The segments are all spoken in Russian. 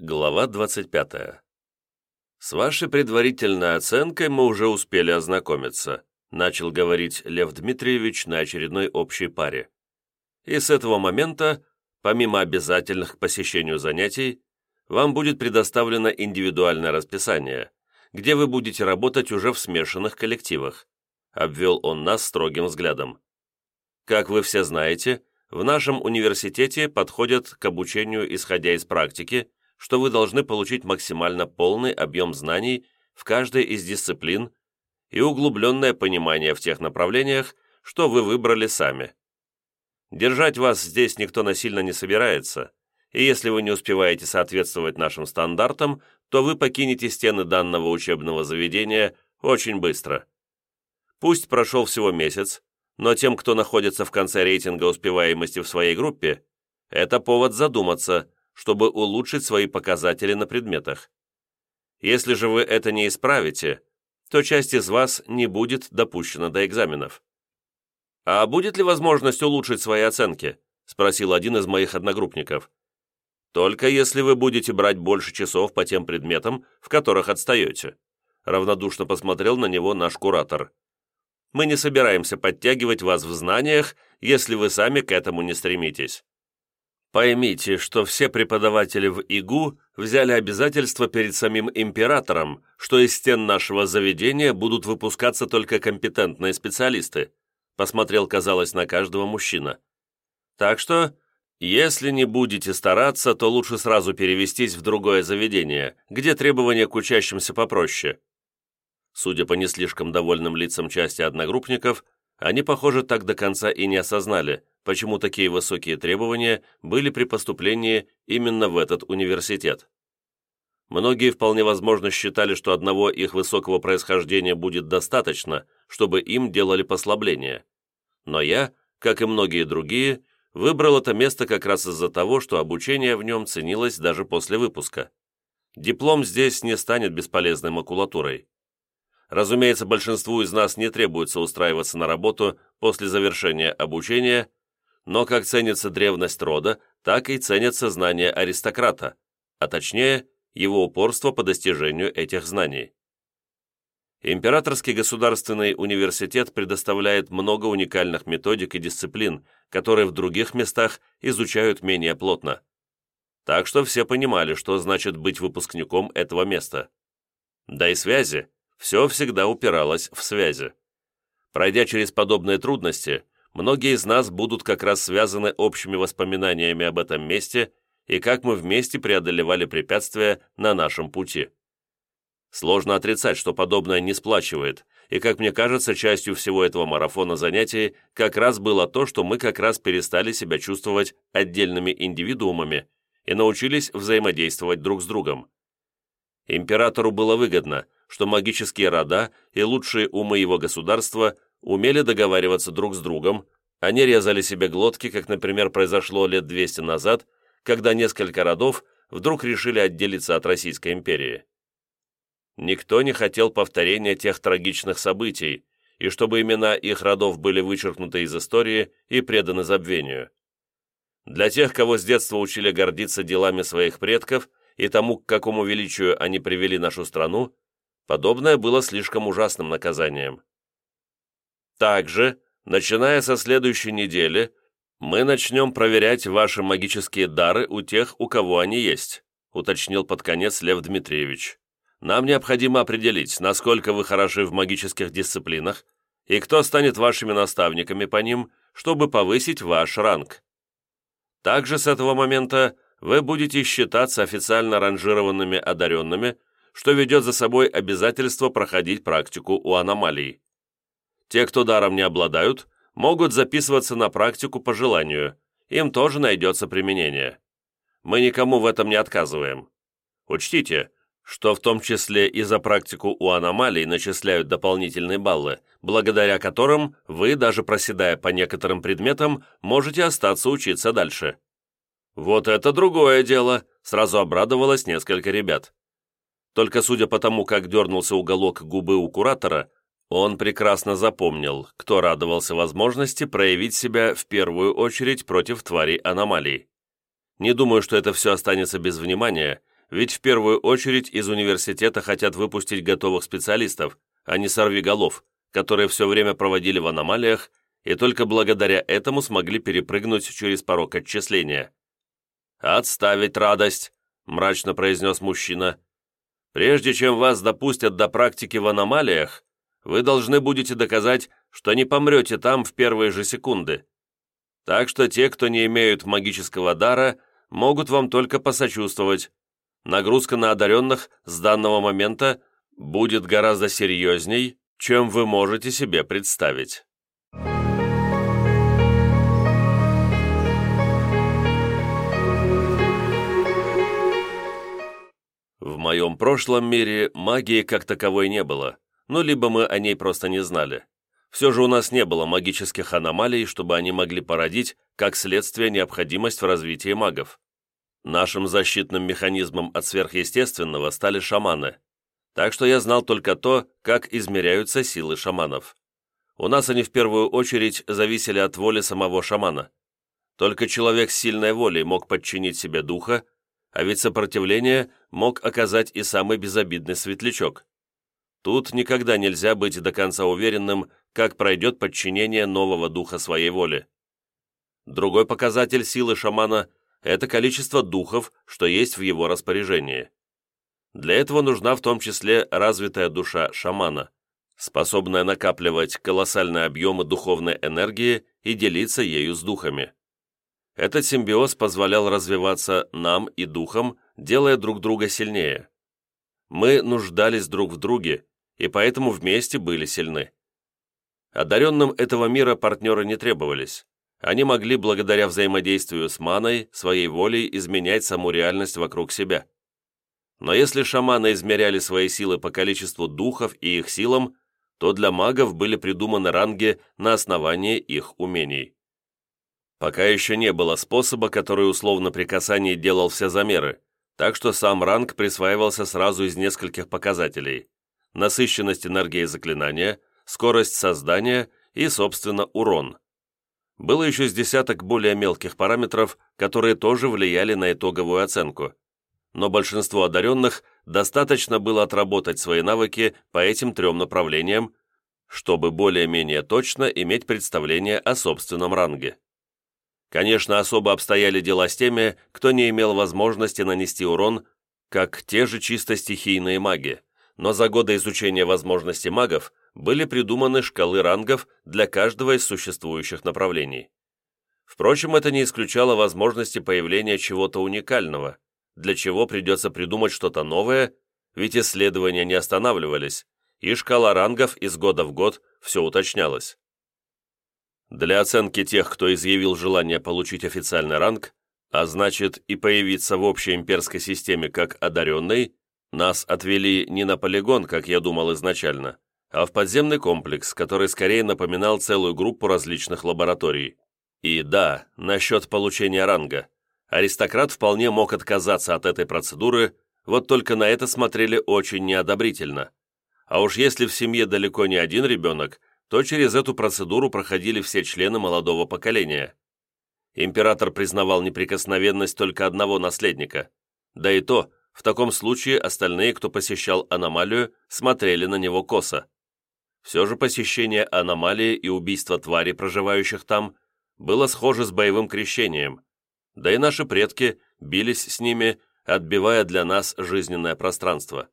Глава 25. «С вашей предварительной оценкой мы уже успели ознакомиться», начал говорить Лев Дмитриевич на очередной общей паре. «И с этого момента, помимо обязательных к посещению занятий, вам будет предоставлено индивидуальное расписание, где вы будете работать уже в смешанных коллективах», обвел он нас строгим взглядом. «Как вы все знаете, в нашем университете подходят к обучению, исходя из практики, что вы должны получить максимально полный объем знаний в каждой из дисциплин и углубленное понимание в тех направлениях, что вы выбрали сами. Держать вас здесь никто насильно не собирается, и если вы не успеваете соответствовать нашим стандартам, то вы покинете стены данного учебного заведения очень быстро. Пусть прошел всего месяц, но тем, кто находится в конце рейтинга успеваемости в своей группе, это повод задуматься, чтобы улучшить свои показатели на предметах. Если же вы это не исправите, то часть из вас не будет допущена до экзаменов. «А будет ли возможность улучшить свои оценки?» – спросил один из моих одногруппников. «Только если вы будете брать больше часов по тем предметам, в которых отстаете», – равнодушно посмотрел на него наш куратор. «Мы не собираемся подтягивать вас в знаниях, если вы сами к этому не стремитесь. Поймите, что все преподаватели в ИГУ взяли обязательство перед самим императором, что из стен нашего заведения будут выпускаться только компетентные специалисты, посмотрел, казалось, на каждого мужчина. Так что, если не будете стараться, то лучше сразу перевестись в другое заведение, где требования к учащимся попроще. Судя по не слишком довольным лицам части одногруппников, они, похоже, так до конца и не осознали, почему такие высокие требования были при поступлении именно в этот университет. Многие вполне возможно считали, что одного их высокого происхождения будет достаточно, чтобы им делали послабления. Но я, как и многие другие, выбрал это место как раз из-за того, что обучение в нем ценилось даже после выпуска. Диплом здесь не станет бесполезной макулатурой. Разумеется, большинству из нас не требуется устраиваться на работу после завершения обучения, но как ценится древность рода, так и ценятся знания аристократа, а точнее, его упорство по достижению этих знаний. Императорский государственный университет предоставляет много уникальных методик и дисциплин, которые в других местах изучают менее плотно. Так что все понимали, что значит быть выпускником этого места. Да и связи, все всегда упиралось в связи. Пройдя через подобные трудности, многие из нас будут как раз связаны общими воспоминаниями об этом месте и как мы вместе преодолевали препятствия на нашем пути. Сложно отрицать, что подобное не сплачивает, и, как мне кажется, частью всего этого марафона занятий как раз было то, что мы как раз перестали себя чувствовать отдельными индивидуумами и научились взаимодействовать друг с другом. Императору было выгодно – что магические рода и лучшие умы его государства умели договариваться друг с другом, они резали себе глотки, как, например, произошло лет 200 назад, когда несколько родов вдруг решили отделиться от Российской империи. Никто не хотел повторения тех трагичных событий, и чтобы имена их родов были вычеркнуты из истории и преданы забвению. Для тех, кого с детства учили гордиться делами своих предков и тому, к какому величию они привели нашу страну, Подобное было слишком ужасным наказанием. Также, начиная со следующей недели, мы начнем проверять ваши магические дары у тех, у кого они есть, уточнил под конец Лев Дмитриевич. Нам необходимо определить, насколько вы хороши в магических дисциплинах и кто станет вашими наставниками по ним, чтобы повысить ваш ранг. Также с этого момента вы будете считаться официально ранжированными одаренными что ведет за собой обязательство проходить практику у аномалий. Те, кто даром не обладают, могут записываться на практику по желанию, им тоже найдется применение. Мы никому в этом не отказываем. Учтите, что в том числе и за практику у аномалий начисляют дополнительные баллы, благодаря которым вы, даже проседая по некоторым предметам, можете остаться учиться дальше. Вот это другое дело, сразу обрадовалось несколько ребят. Только судя по тому, как дернулся уголок губы у куратора, он прекрасно запомнил, кто радовался возможности проявить себя в первую очередь против тварей аномалий. Не думаю, что это все останется без внимания, ведь в первую очередь из университета хотят выпустить готовых специалистов, а не сорвиголов, которые все время проводили в аномалиях и только благодаря этому смогли перепрыгнуть через порог отчисления. «Отставить радость», — мрачно произнес мужчина. «Прежде чем вас допустят до практики в аномалиях, вы должны будете доказать, что не помрете там в первые же секунды. Так что те, кто не имеют магического дара, могут вам только посочувствовать. Нагрузка на одаренных с данного момента будет гораздо серьезней, чем вы можете себе представить. Моем прошлом мире магии как таковой не было, ну либо мы о ней просто не знали. Все же у нас не было магических аномалий, чтобы они могли породить, как следствие, необходимость в развитии магов. Нашим защитным механизмом от сверхъестественного стали шаманы. Так что я знал только то, как измеряются силы шаманов. У нас они в первую очередь зависели от воли самого шамана. Только человек с сильной волей мог подчинить себе духа, а ведь сопротивление мог оказать и самый безобидный светлячок. Тут никогда нельзя быть до конца уверенным, как пройдет подчинение нового духа своей воле. Другой показатель силы шамана – это количество духов, что есть в его распоряжении. Для этого нужна в том числе развитая душа шамана, способная накапливать колоссальные объемы духовной энергии и делиться ею с духами. Этот симбиоз позволял развиваться нам и духам, делая друг друга сильнее. Мы нуждались друг в друге, и поэтому вместе были сильны. Одаренным этого мира партнеры не требовались. Они могли благодаря взаимодействию с маной, своей волей изменять саму реальность вокруг себя. Но если шаманы измеряли свои силы по количеству духов и их силам, то для магов были придуманы ранги на основании их умений. Пока еще не было способа, который условно при касании делал все замеры, так что сам ранг присваивался сразу из нескольких показателей. Насыщенность энергии заклинания, скорость создания и, собственно, урон. Было еще с десяток более мелких параметров, которые тоже влияли на итоговую оценку – но большинству одаренных достаточно было отработать свои навыки по этим трем направлениям, чтобы более-менее точно иметь представление о собственном ранге. Конечно, особо обстояли дела с теми, кто не имел возможности нанести урон, как те же чисто стихийные маги, но за годы изучения возможностей магов были придуманы шкалы рангов для каждого из существующих направлений. Впрочем, это не исключало возможности появления чего-то уникального – для чего придется придумать что-то новое, ведь исследования не останавливались, и шкала рангов из года в год все уточнялась. Для оценки тех, кто изъявил желание получить официальный ранг, а значит и появиться в общей имперской системе как одаренный, нас отвели не на полигон, как я думал изначально, а в подземный комплекс, который скорее напоминал целую группу различных лабораторий. И да, насчет получения ранга аристократ вполне мог отказаться от этой процедуры, вот только на это смотрели очень неодобрительно. А уж если в семье далеко не один ребенок, то через эту процедуру проходили все члены молодого поколения. Император признавал неприкосновенность только одного наследника, да и то, в таком случае остальные, кто посещал аномалию, смотрели на него косо. Все же посещение аномалии и убийство тварей, проживающих там, было схоже с боевым крещением – да и наши предки бились с ними, отбивая для нас жизненное пространство.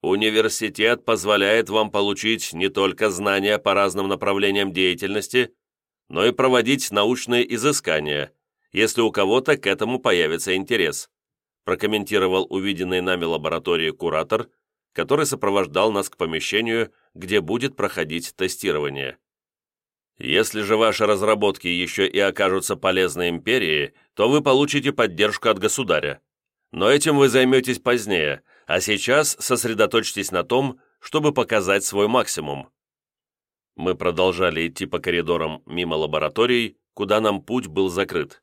Университет позволяет вам получить не только знания по разным направлениям деятельности, но и проводить научные изыскания, если у кого-то к этому появится интерес, прокомментировал увиденный нами лаборатории куратор, который сопровождал нас к помещению, где будет проходить тестирование. Если же ваши разработки еще и окажутся полезны империи, то вы получите поддержку от государя. Но этим вы займетесь позднее, а сейчас сосредоточьтесь на том, чтобы показать свой максимум. Мы продолжали идти по коридорам мимо лабораторий, куда нам путь был закрыт.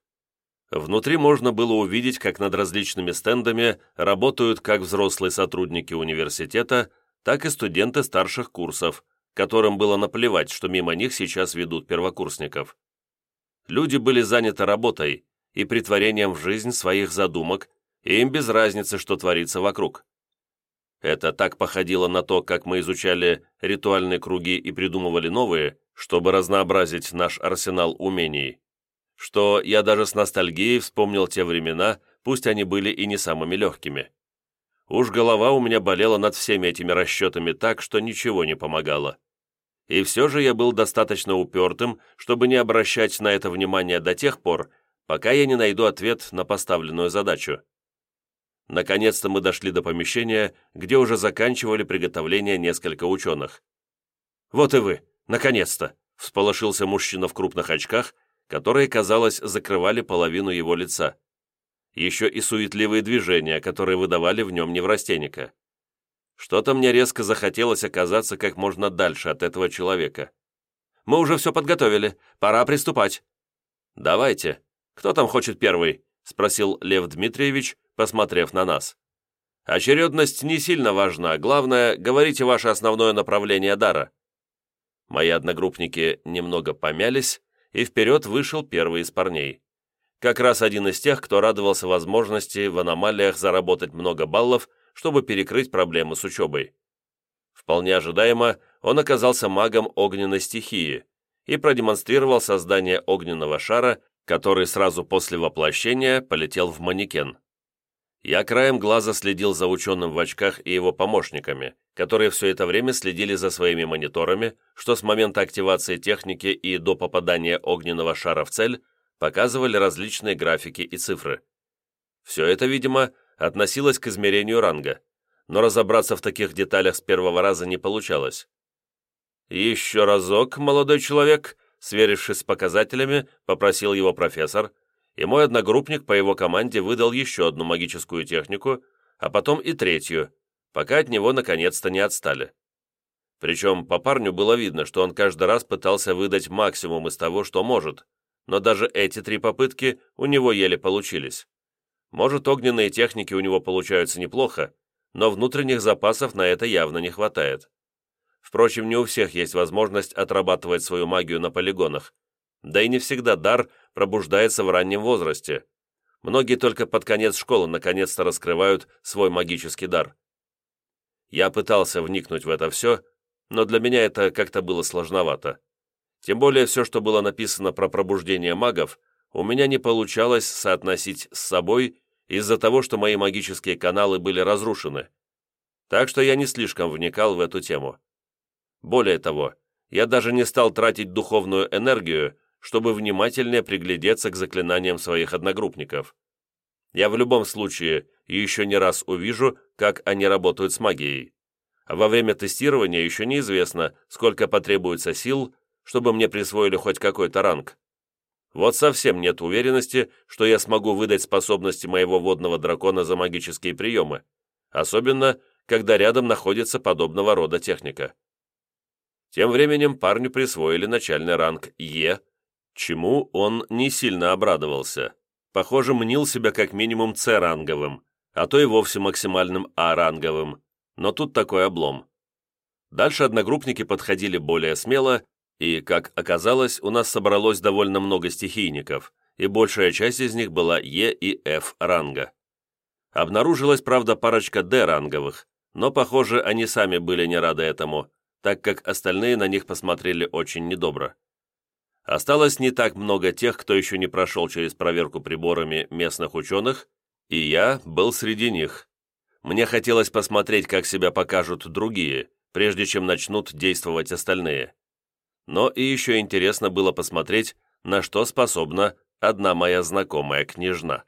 Внутри можно было увидеть, как над различными стендами работают как взрослые сотрудники университета, так и студенты старших курсов, которым было наплевать, что мимо них сейчас ведут первокурсников. Люди были заняты работой и притворением в жизнь своих задумок и им без разницы, что творится вокруг. Это так походило на то, как мы изучали ритуальные круги и придумывали новые, чтобы разнообразить наш арсенал умений, что я даже с ностальгией вспомнил те времена, пусть они были и не самыми легкими. Уж голова у меня болела над всеми этими расчетами так, что ничего не помогало. И все же я был достаточно упертым, чтобы не обращать на это внимание до тех пор, пока я не найду ответ на поставленную задачу. Наконец-то мы дошли до помещения, где уже заканчивали приготовление несколько ученых. «Вот и вы, наконец-то!» — всполошился мужчина в крупных очках, которые, казалось, закрывали половину его лица. Еще и суетливые движения, которые выдавали в нем неврастенника. Что-то мне резко захотелось оказаться как можно дальше от этого человека. «Мы уже все подготовили, пора приступать». «Давайте. Кто там хочет первый?» — спросил Лев Дмитриевич, посмотрев на нас. «Очередность не сильно важна, главное, говорите ваше основное направление дара». Мои одногруппники немного помялись, и вперед вышел первый из парней. Как раз один из тех, кто радовался возможности в аномалиях заработать много баллов, чтобы перекрыть проблемы с учебой. Вполне ожидаемо, он оказался магом огненной стихии и продемонстрировал создание огненного шара, который сразу после воплощения полетел в манекен. Я краем глаза следил за ученым в очках и его помощниками, которые все это время следили за своими мониторами, что с момента активации техники и до попадания огненного шара в цель показывали различные графики и цифры. Все это, видимо, относилось к измерению ранга, но разобраться в таких деталях с первого раза не получалось. «Еще разок, молодой человек», сверившись с показателями, попросил его профессор – и мой одногруппник по его команде выдал еще одну магическую технику, а потом и третью, пока от него наконец-то не отстали. Причем по парню было видно, что он каждый раз пытался выдать максимум из того, что может, но даже эти три попытки у него еле получились. Может, огненные техники у него получаются неплохо, но внутренних запасов на это явно не хватает. Впрочем, не у всех есть возможность отрабатывать свою магию на полигонах, да и не всегда дар пробуждается в раннем возрасте. Многие только под конец школы наконец-то раскрывают свой магический дар. Я пытался вникнуть в это все, но для меня это как-то было сложновато. Тем более все, что было написано про пробуждение магов, у меня не получалось соотносить с собой из-за того, что мои магические каналы были разрушены. Так что я не слишком вникал в эту тему. Более того, я даже не стал тратить духовную энергию чтобы внимательнее приглядеться к заклинаниям своих одногруппников. Я в любом случае еще не раз увижу, как они работают с магией. Во время тестирования еще неизвестно, сколько потребуется сил, чтобы мне присвоили хоть какой-то ранг. Вот совсем нет уверенности, что я смогу выдать способности моего водного дракона за магические приемы, особенно, когда рядом находится подобного рода техника. Тем временем парню присвоили начальный ранг Е, чему он не сильно обрадовался. Похоже, мнил себя как минимум С-ранговым, а то и вовсе максимальным А-ранговым. Но тут такой облом. Дальше одногруппники подходили более смело, и, как оказалось, у нас собралось довольно много стихийников, и большая часть из них была Е и Ф ранга. Обнаружилась, правда, парочка Д-ранговых, но, похоже, они сами были не рады этому, так как остальные на них посмотрели очень недобро. Осталось не так много тех, кто еще не прошел через проверку приборами местных ученых, и я был среди них. Мне хотелось посмотреть, как себя покажут другие, прежде чем начнут действовать остальные. Но и еще интересно было посмотреть, на что способна одна моя знакомая княжна.